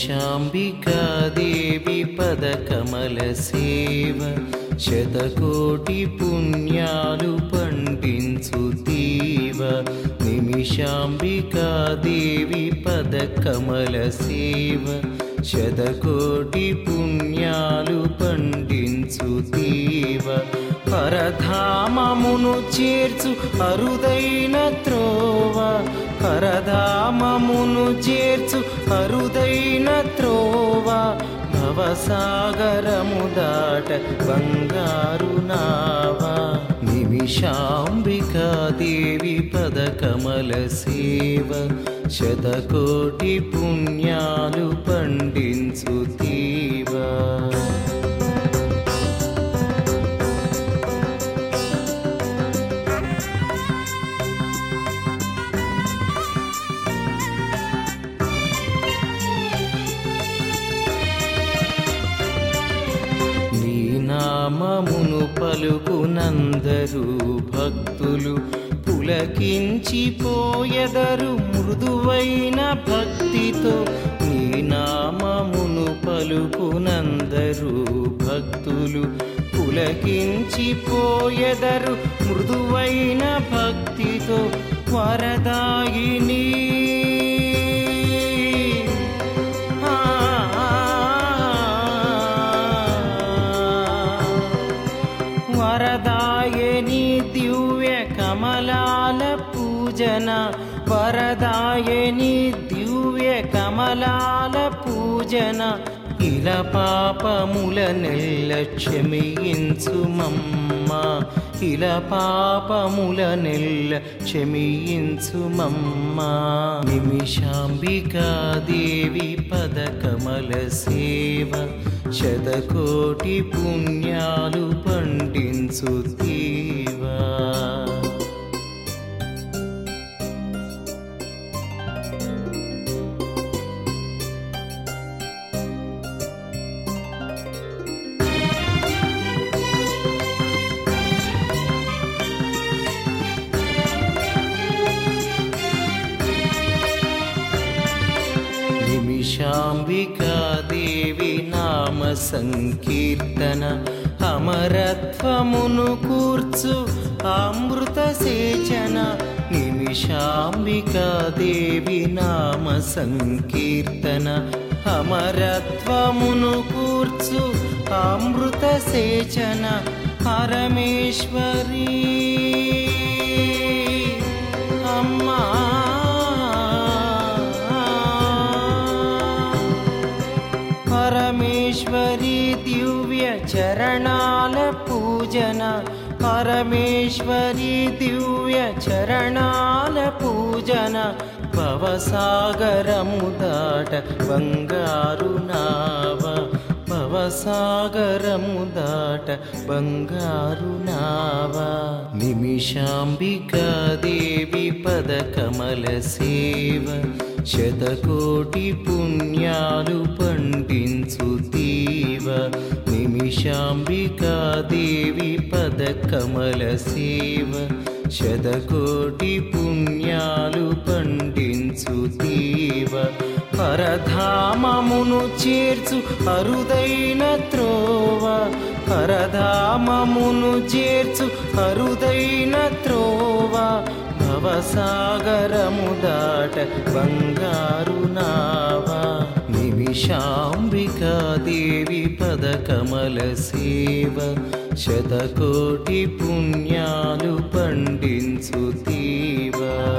शाम्बिका देवी पदकमलसेव शतकोटिपुण्यालु पण्डिन्सुतीव निमिषाम्बिका देवी पदकमलसेव शतकोटिपुण्यालु पण्डिन्सुतीव శతకోటి పరధామమును చేర్చు అరుదైన త్రోవ. పరధామమును చేర్చు అరుదైన త్రోవ. భవసాగరము దాట బంగారు నావా. పద కమల సేవ. శతకోటి పుణ్యాలు పండించు తీవా. నామమును పలుకునందరు భక్తులు పులకించిపోయెదరు మృదువైన భక్తితో నీ నామమును పలుకునందరు భక్తులు పులకించిపోయెదరు మృదువైన భక్తితో వరదా కమలాల పూజన వరదాయని దివ్య కమలాల పూజన. ఇలా పాపముల నెల్ల క్షమించు ఇలా పాపముల నెల్ల క్షమించుమమ్మ నిమిషాంబికా దేవి పద కమల సేవ. శతకోటి పుణ్యాలు పండించు తీవా. అంబికాదేవి నామ సంకీర్తన అమరత్వమును కూర్చు అమృత సేచన నిమిషాంబికాదేవి నామ సంకీర్తన అమరత్వమును కూర్చు అమృత సేచన పరమేశ్వరీ. परमेश्वरी दिव्यचरणालपूजन परमेश्वरी दिव्यचरणालपूजन भवसागरमुदाट बङ्गारुनाव भवसागरमुदाट बङ्गारुनाव निमिषाम्बिका देवी पदकमलसेव శతకోటి పుణ్యాలు పండించు తీవ నిమిషాంబికాదేవి పదకమల సేవ. శతకోటి పుణ్యాలు పండించు తీవ పరధామమును చేర్చు అరుదైన త్రోవ. పరధామమును చేర్చు అరుదైన త్రోవ. భవసాగరము దాట బంగారు నావా. నిమిషాంబికా దేవి పద కమల సేవ. శతకోటి పుణ్యాలు పండించు తీవా.